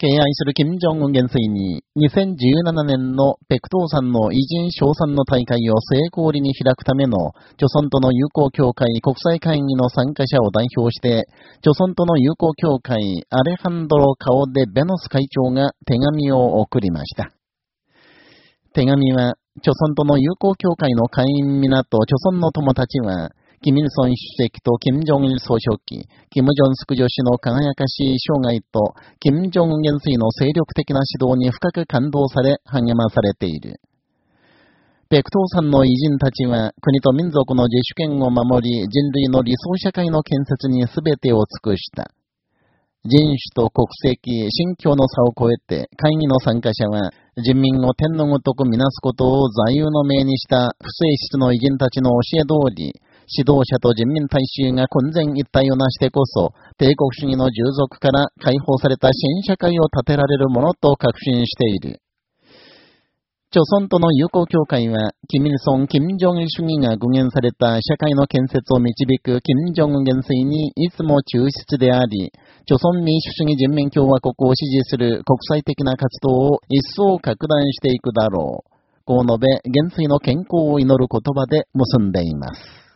敬愛する金正恩元帥に、2017年の北東山の偉人賞賛の大会を成功裏に開くための、朝鮮との友好協会国際会議の参加者を代表して、朝鮮との友好協会アレハンドロ・カオデ・ベノス会長が手紙を送りました。手紙は、朝鮮との友好協会の会員皆と朝鮮の友達は、キミルソン主席とキム・ジョンイル総書記、キム・ジョンスク女子の輝かしい生涯と、キム・ジョン元帥の精力的な指導に深く感動され、励まされている。北東山の偉人たちは、国と民族の自主権を守り、人類の理想社会の建設に全てを尽くした。人種と国籍、信教の差を超えて、会議の参加者は、人民を天のごとくみなすことを座右の銘にした不正室の偉人たちの教え通り、指導者と人民大衆が混然一体をなしてこそ、帝国主義の従属から解放された新社会を建てられるものと確信している。朝鮮との友好協会は、キミルソン・キム・ジョン主義が具現された社会の建設を導くキム・ジョン元帥にいつも忠実であり、朝鮮民主主義人民共和国を支持する国際的な活動を一層拡大していくだろう。こう述べ、元帥の健康を祈る言葉で結んでいます。